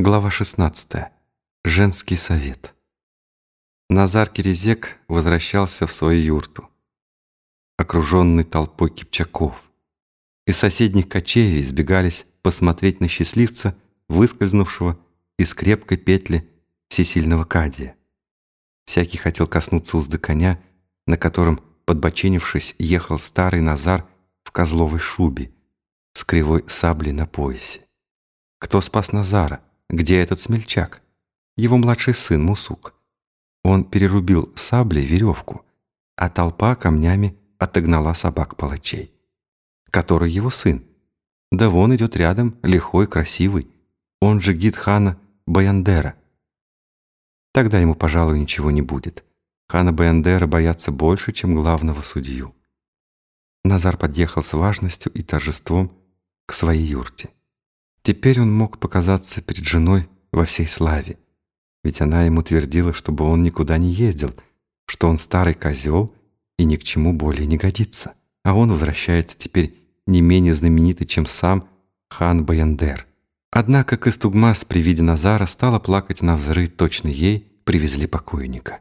Глава 16. Женский совет. Назар Кирезек возвращался в свою юрту, окруженный толпой кипчаков. Из соседних кочевий избегались посмотреть на счастливца, выскользнувшего из крепкой петли всесильного Кадия. Всякий хотел коснуться узды коня, на котором, подбоченившись, ехал старый Назар в козловой шубе с кривой саблей на поясе. Кто спас Назара? Где этот смельчак? Его младший сын Мусук. Он перерубил саблей веревку, а толпа камнями отогнала собак-палачей. Который его сын? Да вон идет рядом, лихой, красивый. Он же гид хана Баяндера. Тогда ему, пожалуй, ничего не будет. Хана Баяндера боятся больше, чем главного судью. Назар подъехал с важностью и торжеством к своей юрте. Теперь он мог показаться перед женой во всей славе, ведь она ему твердила, чтобы он никуда не ездил, что он старый козел и ни к чему более не годится, а он возвращается теперь не менее знаменитый, чем сам хан Баяндер. Однако Кыстугмас при виде Назара стала плакать на взры, точно ей привезли покойника.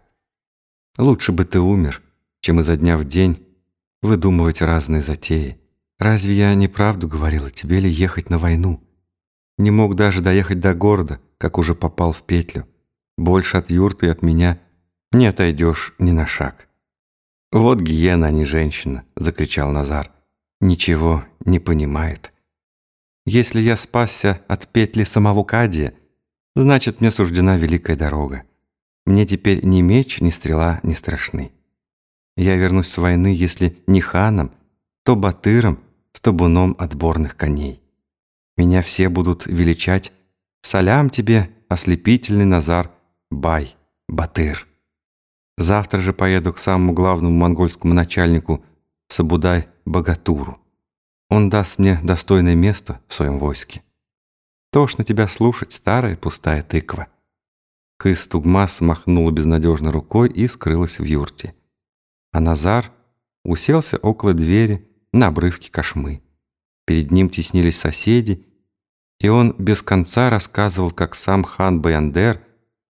«Лучше бы ты умер, чем изо дня в день выдумывать разные затеи. Разве я неправду говорила, тебе ли ехать на войну?» Не мог даже доехать до города, как уже попал в петлю. Больше от юрты и от меня не отойдешь ни на шаг. «Вот гиена, а не женщина!» — закричал Назар. «Ничего не понимает. Если я спасся от петли самого Кадия, значит, мне суждена великая дорога. Мне теперь ни меч, ни стрела не страшны. Я вернусь с войны, если не ханом, то батыром с табуном отборных коней». Меня все будут величать. Салям тебе, ослепительный Назар, Бай, Батыр. Завтра же поеду к самому главному монгольскому начальнику Сабудай Богатуру. Он даст мне достойное место в своем войске. Тошно тебя слушать, старая пустая тыква. Кыс Тугмас махнула безнадежно рукой и скрылась в юрте. А Назар уселся около двери на обрывке кошмы. Перед ним теснились соседи, и он без конца рассказывал, как сам хан Баяндер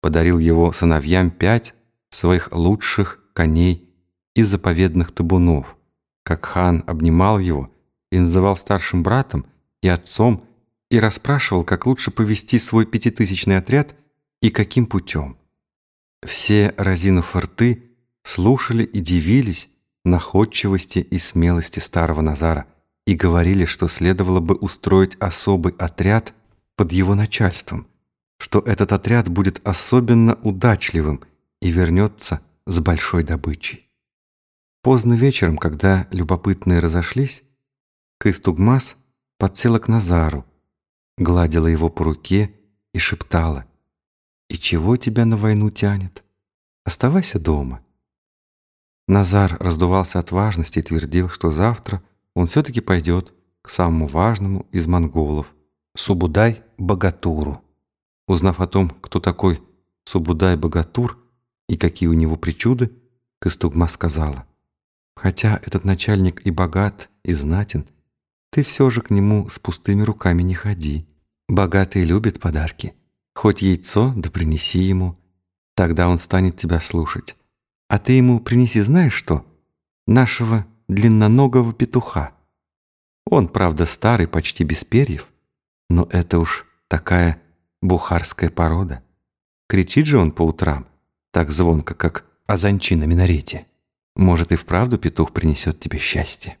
подарил его сыновьям пять своих лучших коней из заповедных табунов, как хан обнимал его и называл старшим братом и отцом и расспрашивал, как лучше повести свой пятитысячный отряд и каким путем. Все, разинув рты, слушали и дивились находчивости и смелости старого Назара, и говорили, что следовало бы устроить особый отряд под его начальством, что этот отряд будет особенно удачливым и вернется с большой добычей. Поздно вечером, когда любопытные разошлись, Кыстугмас подсела к Назару, гладила его по руке и шептала «И чего тебя на войну тянет? Оставайся дома». Назар раздувался от важности и твердил, что завтра – он все-таки пойдет к самому важному из монголов – Субудай-Богатуру. Узнав о том, кто такой Субудай-Богатур и какие у него причуды, Кыстугма сказала, «Хотя этот начальник и богат, и знатен, ты все же к нему с пустыми руками не ходи. Богатый любит подарки. Хоть яйцо, да принеси ему. Тогда он станет тебя слушать. А ты ему принеси знаешь что? Нашего длинноногого петуха. Он, правда, старый, почти без перьев, но это уж такая бухарская порода. Кричит же он по утрам, так звонко, как азанчи на минарете. Может, и вправду петух принесет тебе счастье.